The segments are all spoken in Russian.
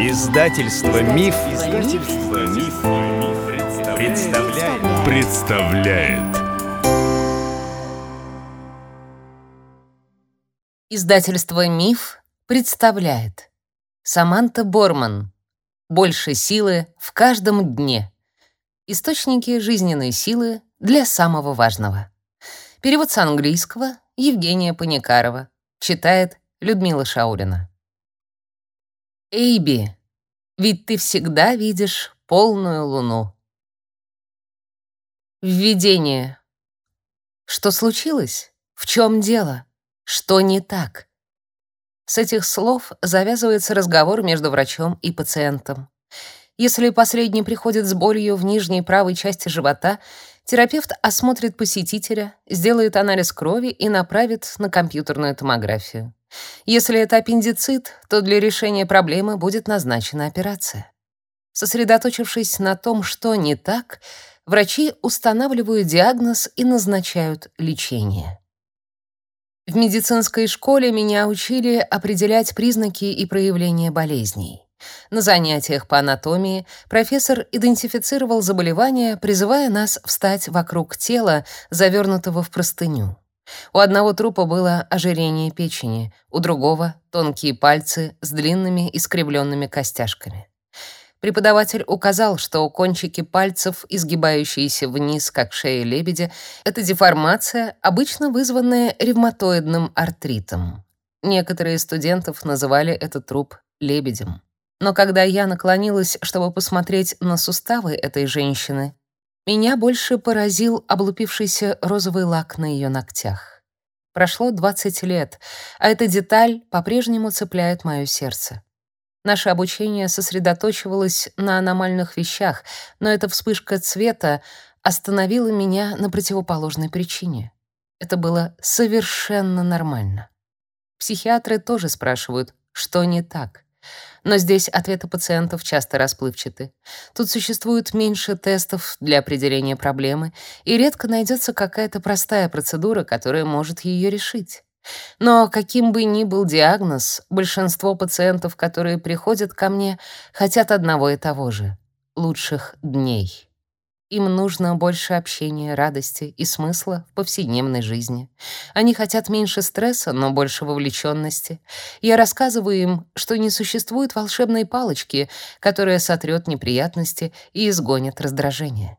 Издательство Миф, Издательство Миф, представляет. представляет. Издательство Миф представляет. Саманта Борман. Больше силы в каждом дне. Источники жизненной силы для самого важного. Перевод с английского Евгения Паникарова. Читает Людмила Шаурина. Эйби, ведь ты всегда видишь полную луну. Введение. Что случилось? В чем дело? Что не так? С этих слов завязывается разговор между врачом и пациентом. Если последний приходит с болью в нижней правой части живота, терапевт осмотрит посетителя, сделает анализ крови и направит на компьютерную томографию. Если это аппендицит, то для решения проблемы будет назначена операция. Сосредоточившись на том, что не так, врачи устанавливают диагноз и назначают лечение. В медицинской школе меня учили определять признаки и проявления болезней. На занятиях по анатомии профессор идентифицировал заболевания, призывая нас встать вокруг тела, завернутого в простыню. У одного трупа было ожирение печени, у другого — тонкие пальцы с длинными искривленными костяшками. Преподаватель указал, что кончики пальцев, изгибающиеся вниз, как шея лебедя, это деформация, обычно вызванная ревматоидным артритом. Некоторые студентов называли этот труп лебедем. Но когда я наклонилась, чтобы посмотреть на суставы этой женщины, меня больше поразил облупившийся розовый лак на ее ногтях. Прошло 20 лет, а эта деталь по-прежнему цепляет мое сердце. Наше обучение сосредоточивалось на аномальных вещах, но эта вспышка цвета остановила меня на противоположной причине. Это было совершенно нормально. Психиатры тоже спрашивают, что не так. Но здесь ответы пациентов часто расплывчаты. Тут существует меньше тестов для определения проблемы, и редко найдется какая-то простая процедура, которая может ее решить. Но каким бы ни был диагноз, большинство пациентов, которые приходят ко мне, хотят одного и того же — лучших дней. Им нужно больше общения, радости и смысла в повседневной жизни. Они хотят меньше стресса, но больше вовлеченности. Я рассказываю им, что не существует волшебной палочки, которая сотрет неприятности и изгонит раздражение.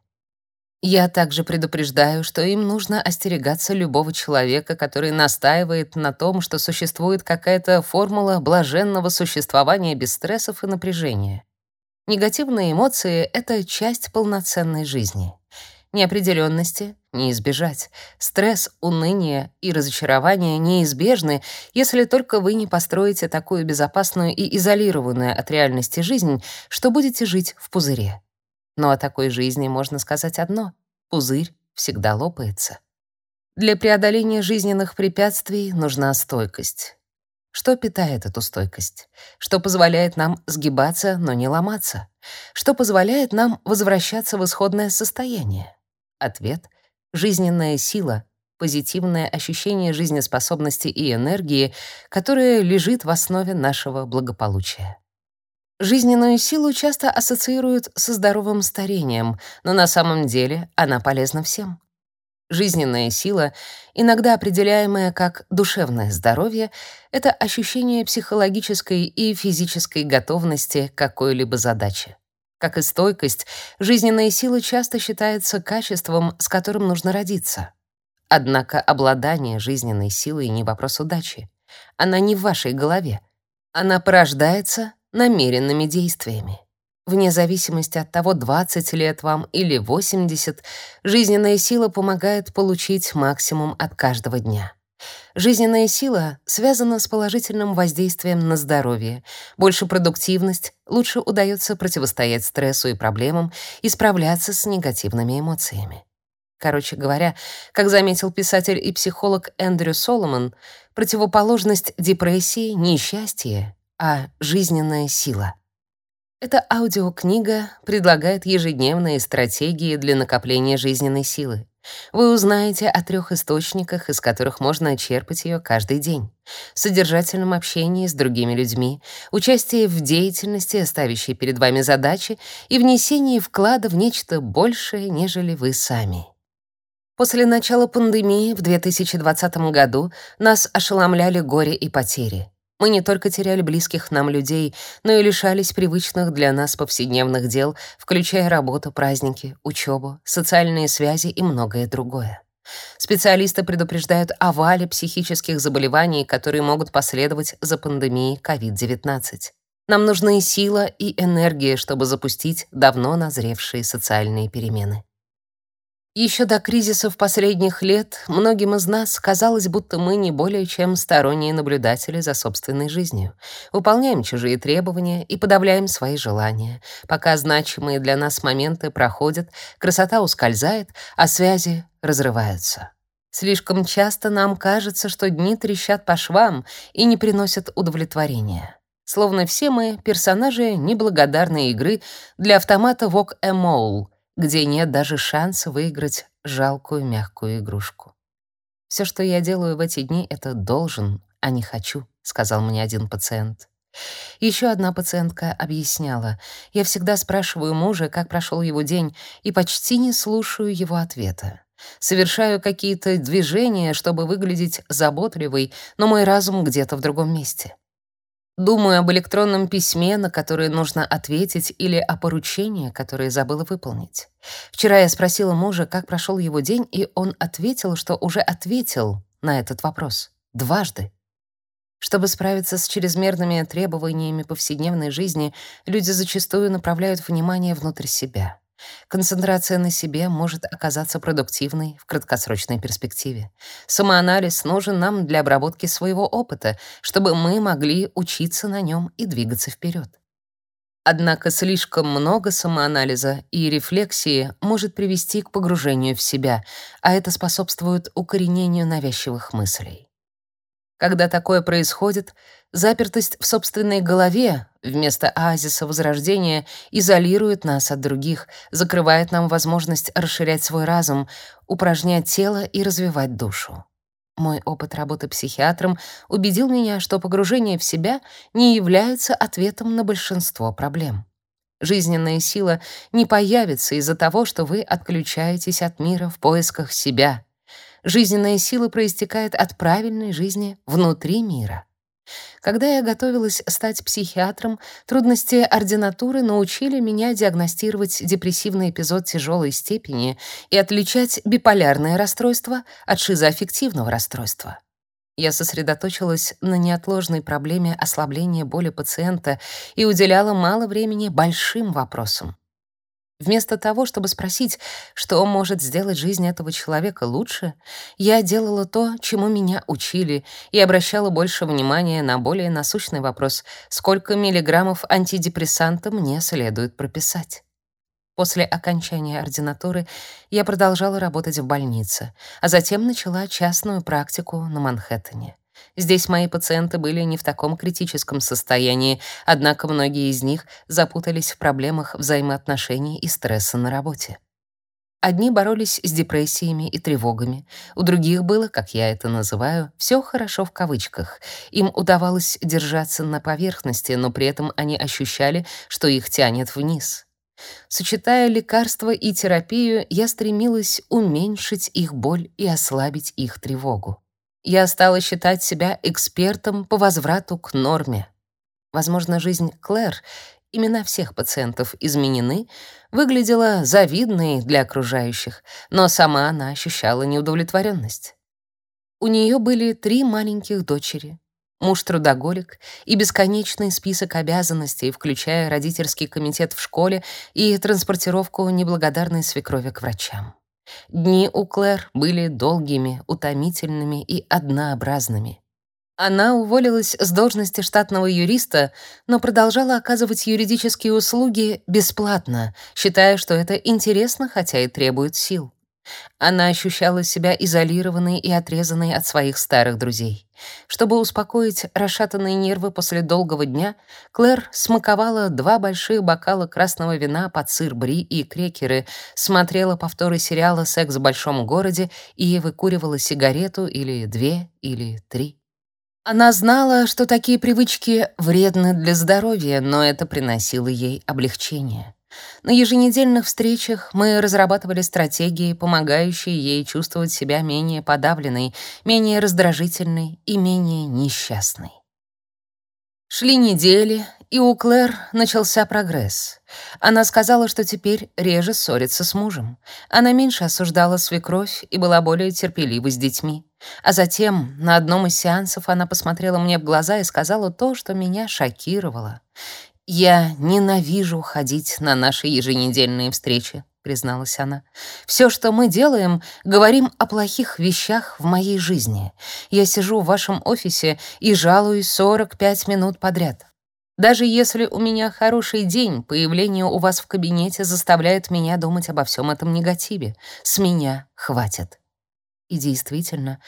Я также предупреждаю, что им нужно остерегаться любого человека, который настаивает на том, что существует какая-то формула блаженного существования без стрессов и напряжения. Негативные эмоции — это часть полноценной жизни. Неопределенности не избежать. Стресс, уныние и разочарование неизбежны, если только вы не построите такую безопасную и изолированную от реальности жизнь, что будете жить в пузыре. Но о такой жизни можно сказать одно — пузырь всегда лопается. Для преодоления жизненных препятствий нужна стойкость. Что питает эту стойкость? Что позволяет нам сгибаться, но не ломаться? Что позволяет нам возвращаться в исходное состояние? Ответ — жизненная сила, позитивное ощущение жизнеспособности и энергии, которое лежит в основе нашего благополучия. Жизненную силу часто ассоциируют со здоровым старением, но на самом деле она полезна всем. Жизненная сила, иногда определяемая как душевное здоровье, это ощущение психологической и физической готовности к какой-либо задаче. Как и стойкость, жизненная сила часто считается качеством, с которым нужно родиться. Однако обладание жизненной силой не вопрос удачи. Она не в вашей голове. Она порождается намеренными действиями. Вне зависимости от того, 20 лет вам или 80, жизненная сила помогает получить максимум от каждого дня. Жизненная сила связана с положительным воздействием на здоровье. Больше продуктивность, лучше удается противостоять стрессу и проблемам и справляться с негативными эмоциями. Короче говоря, как заметил писатель и психолог Эндрю Соломон, противоположность депрессии — несчастье, а жизненная сила. Эта аудиокнига предлагает ежедневные стратегии для накопления жизненной силы. Вы узнаете о трех источниках, из которых можно черпать ее каждый день. Содержательном общении с другими людьми, участии в деятельности, ставящей перед вами задачи, и внесении вклада в нечто большее, нежели вы сами. После начала пандемии в 2020 году нас ошеломляли горе и потери. Мы не только теряли близких нам людей, но и лишались привычных для нас повседневных дел, включая работу, праздники, учебу, социальные связи и многое другое. Специалисты предупреждают о вале психических заболеваний, которые могут последовать за пандемией COVID-19. Нам нужны сила и энергия, чтобы запустить давно назревшие социальные перемены. Еще до кризисов последних лет многим из нас казалось, будто мы не более чем сторонние наблюдатели за собственной жизнью, выполняем чужие требования и подавляем свои желания. Пока значимые для нас моменты проходят, красота ускользает, а связи разрываются. Слишком часто нам кажется, что дни трещат по швам и не приносят удовлетворения. Словно все мы персонажи неблагодарной игры для автомата a Mole — где нет даже шанса выиграть жалкую мягкую игрушку. Все, что я делаю в эти дни, это должен, а не хочу, сказал мне один пациент. Еще одна пациентка объясняла: "Я всегда спрашиваю мужа, как прошел его день, и почти не слушаю его ответа. Совершаю какие-то движения, чтобы выглядеть заботливой, но мой разум где-то в другом месте. Думаю об электронном письме, на которое нужно ответить, или о поручении, которое забыла выполнить. Вчера я спросила мужа, как прошел его день, и он ответил, что уже ответил на этот вопрос дважды. Чтобы справиться с чрезмерными требованиями повседневной жизни, люди зачастую направляют внимание внутрь себя. Концентрация на себе может оказаться продуктивной в краткосрочной перспективе. Самоанализ нужен нам для обработки своего опыта, чтобы мы могли учиться на нем и двигаться вперед. Однако слишком много самоанализа и рефлексии может привести к погружению в себя, а это способствует укоренению навязчивых мыслей. Когда такое происходит, запертость в собственной голове вместо оазиса возрождения изолирует нас от других, закрывает нам возможность расширять свой разум, упражнять тело и развивать душу. Мой опыт работы психиатром убедил меня, что погружение в себя не является ответом на большинство проблем. Жизненная сила не появится из-за того, что вы отключаетесь от мира в поисках себя — Жизненная сила проистекает от правильной жизни внутри мира. Когда я готовилась стать психиатром, трудности ординатуры научили меня диагностировать депрессивный эпизод тяжелой степени и отличать биполярное расстройство от шизоаффективного расстройства. Я сосредоточилась на неотложной проблеме ослабления боли пациента и уделяла мало времени большим вопросам. Вместо того, чтобы спросить, что может сделать жизнь этого человека лучше, я делала то, чему меня учили, и обращала больше внимания на более насущный вопрос, сколько миллиграммов антидепрессанта мне следует прописать. После окончания ординатуры я продолжала работать в больнице, а затем начала частную практику на Манхэттене. Здесь мои пациенты были не в таком критическом состоянии, однако многие из них запутались в проблемах взаимоотношений и стресса на работе. Одни боролись с депрессиями и тревогами, у других было, как я это называю, все хорошо в кавычках. Им удавалось держаться на поверхности, но при этом они ощущали, что их тянет вниз. Сочетая лекарства и терапию, я стремилась уменьшить их боль и ослабить их тревогу. Я стала считать себя экспертом по возврату к норме. Возможно, жизнь Клэр, имена всех пациентов изменены, выглядела завидной для окружающих, но сама она ощущала неудовлетворенность. У нее были три маленьких дочери, муж трудоголик и бесконечный список обязанностей, включая родительский комитет в школе и транспортировку неблагодарной свекрови к врачам. Дни у Клэр были долгими, утомительными и однообразными. Она уволилась с должности штатного юриста, но продолжала оказывать юридические услуги бесплатно, считая, что это интересно, хотя и требует сил. Она ощущала себя изолированной и отрезанной от своих старых друзей. Чтобы успокоить расшатанные нервы после долгого дня, Клэр смаковала два больших бокала красного вина под сыр бри и крекеры, смотрела повторы сериала «Секс в большом городе» и выкуривала сигарету или две, или три. Она знала, что такие привычки вредны для здоровья, но это приносило ей облегчение. На еженедельных встречах мы разрабатывали стратегии, помогающие ей чувствовать себя менее подавленной, менее раздражительной и менее несчастной. Шли недели, и у Клэр начался прогресс. Она сказала, что теперь реже ссорится с мужем. Она меньше осуждала свекровь и была более терпелива с детьми. А затем, на одном из сеансов, она посмотрела мне в глаза и сказала то, что меня шокировало. «Я ненавижу ходить на наши еженедельные встречи», — призналась она. «Все, что мы делаем, говорим о плохих вещах в моей жизни. Я сижу в вашем офисе и жалуюсь 45 минут подряд. Даже если у меня хороший день, появление у вас в кабинете заставляет меня думать обо всем этом негативе. С меня хватит». И действительно,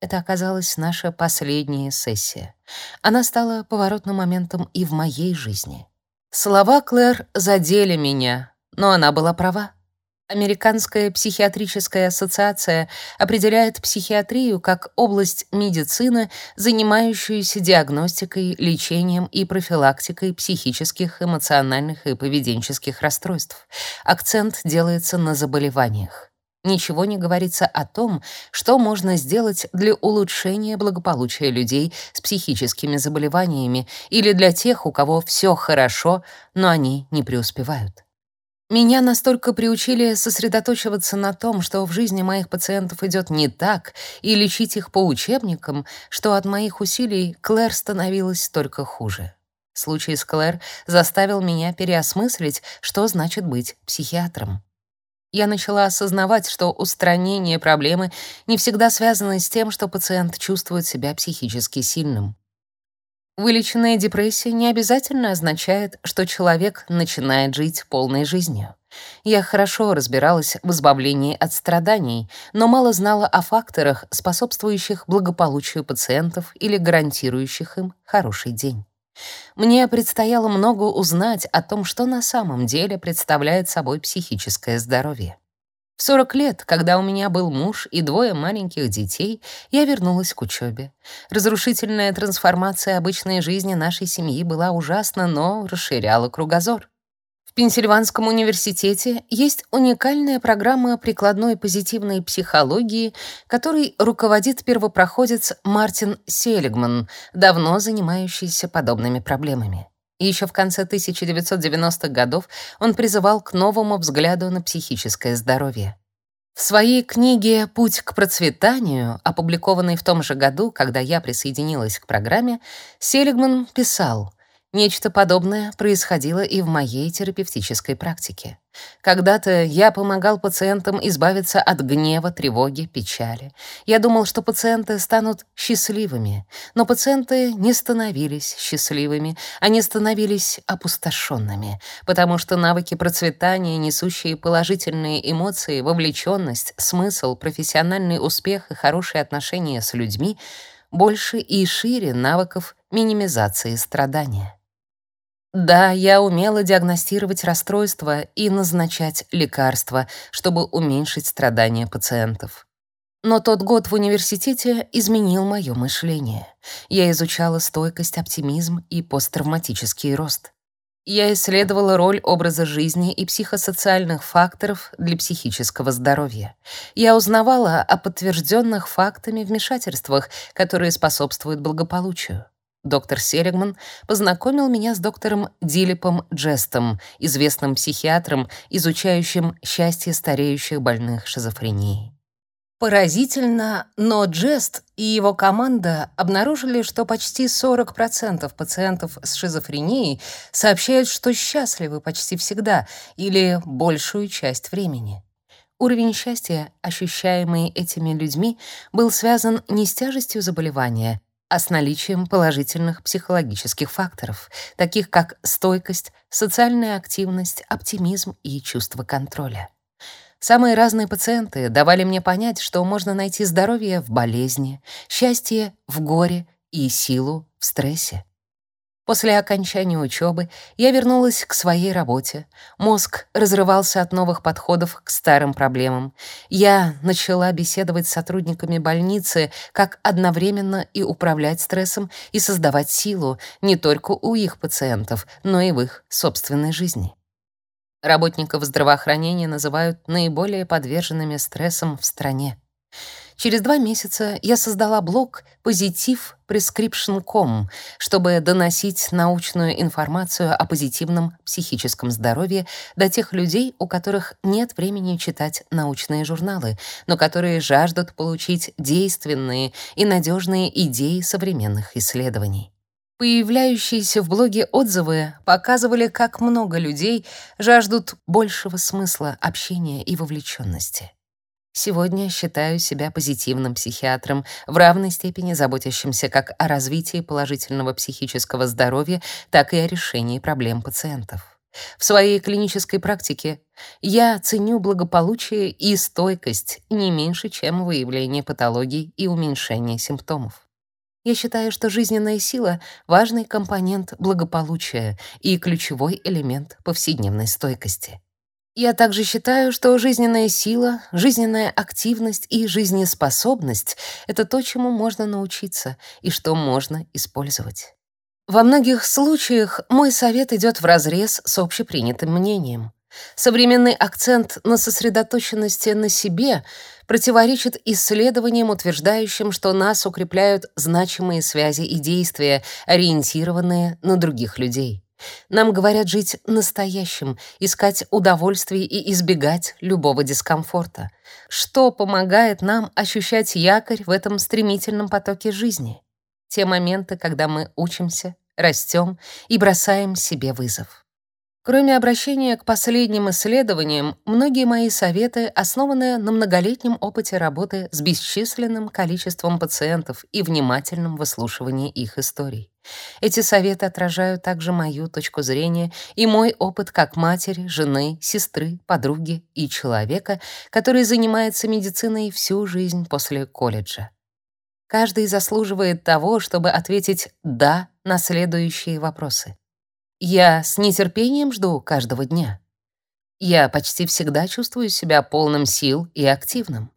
это оказалась наша последняя сессия. Она стала поворотным моментом и в моей жизни. Слова Клэр задели меня, но она была права. Американская психиатрическая ассоциация определяет психиатрию как область медицины, занимающуюся диагностикой, лечением и профилактикой психических, эмоциональных и поведенческих расстройств. Акцент делается на заболеваниях. Ничего не говорится о том, что можно сделать для улучшения благополучия людей с психическими заболеваниями или для тех, у кого все хорошо, но они не преуспевают. Меня настолько приучили сосредоточиваться на том, что в жизни моих пациентов идет не так, и лечить их по учебникам, что от моих усилий Клэр становилась только хуже. Случай с Клэр заставил меня переосмыслить, что значит быть психиатром. Я начала осознавать, что устранение проблемы не всегда связано с тем, что пациент чувствует себя психически сильным. Вылеченная депрессия не обязательно означает, что человек начинает жить полной жизнью. Я хорошо разбиралась в избавлении от страданий, но мало знала о факторах, способствующих благополучию пациентов или гарантирующих им хороший день. Мне предстояло много узнать о том, что на самом деле представляет собой психическое здоровье. В 40 лет, когда у меня был муж и двое маленьких детей, я вернулась к учебе. Разрушительная трансформация обычной жизни нашей семьи была ужасна, но расширяла кругозор. Пенсильванском университете есть уникальная программа прикладной позитивной психологии, которой руководит первопроходец Мартин Селигман, давно занимающийся подобными проблемами. Еще в конце 1990-х годов он призывал к новому взгляду на психическое здоровье. В своей книге «Путь к процветанию», опубликованной в том же году, когда я присоединилась к программе, Селигман писал — Нечто подобное происходило и в моей терапевтической практике. Когда-то я помогал пациентам избавиться от гнева, тревоги, печали. Я думал, что пациенты станут счастливыми, но пациенты не становились счастливыми, они становились опустошенными, потому что навыки процветания, несущие положительные эмоции, вовлеченность, смысл, профессиональный успех и хорошие отношения с людьми больше и шире навыков минимизации страдания. Да, я умела диагностировать расстройства и назначать лекарства, чтобы уменьшить страдания пациентов. Но тот год в университете изменил мое мышление. Я изучала стойкость, оптимизм и посттравматический рост. Я исследовала роль образа жизни и психосоциальных факторов для психического здоровья. Я узнавала о подтвержденных фактами вмешательствах, которые способствуют благополучию. Доктор Селигман познакомил меня с доктором Дилипом Джестом, известным психиатром, изучающим счастье стареющих больных шизофренией. Поразительно, но Джест и его команда обнаружили, что почти 40% пациентов с шизофренией сообщают, что счастливы почти всегда или большую часть времени. Уровень счастья, ощущаемый этими людьми, был связан не с тяжестью заболевания, а с наличием положительных психологических факторов, таких как стойкость, социальная активность, оптимизм и чувство контроля. Самые разные пациенты давали мне понять, что можно найти здоровье в болезни, счастье в горе и силу в стрессе. После окончания учебы я вернулась к своей работе. Мозг разрывался от новых подходов к старым проблемам. Я начала беседовать с сотрудниками больницы, как одновременно и управлять стрессом, и создавать силу не только у их пациентов, но и в их собственной жизни. Работников здравоохранения называют наиболее подверженными стрессом в стране. Через два месяца я создала блог positivprescription.com, чтобы доносить научную информацию о позитивном психическом здоровье до тех людей, у которых нет времени читать научные журналы, но которые жаждут получить действенные и надежные идеи современных исследований. Появляющиеся в блоге отзывы показывали, как много людей жаждут большего смысла общения и вовлеченности. Сегодня считаю себя позитивным психиатром, в равной степени заботящимся как о развитии положительного психического здоровья, так и о решении проблем пациентов. В своей клинической практике я ценю благополучие и стойкость не меньше, чем выявление патологий и уменьшение симптомов. Я считаю, что жизненная сила — важный компонент благополучия и ключевой элемент повседневной стойкости. Я также считаю, что жизненная сила, жизненная активность и жизнеспособность — это то, чему можно научиться и что можно использовать. Во многих случаях мой совет идет вразрез с общепринятым мнением. Современный акцент на сосредоточенности на себе противоречит исследованиям, утверждающим, что нас укрепляют значимые связи и действия, ориентированные на других людей. Нам говорят жить настоящим, искать удовольствие и избегать любого дискомфорта. Что помогает нам ощущать якорь в этом стремительном потоке жизни? Те моменты, когда мы учимся, растем и бросаем себе вызов. Кроме обращения к последним исследованиям, многие мои советы основаны на многолетнем опыте работы с бесчисленным количеством пациентов и внимательном выслушивании их историй. Эти советы отражают также мою точку зрения и мой опыт как матери, жены, сестры, подруги и человека, который занимается медициной всю жизнь после колледжа. Каждый заслуживает того, чтобы ответить «да» на следующие вопросы. Я с нетерпением жду каждого дня. Я почти всегда чувствую себя полным сил и активным.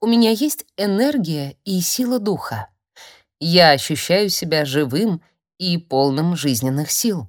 У меня есть энергия и сила духа. Я ощущаю себя живым и полным жизненных сил.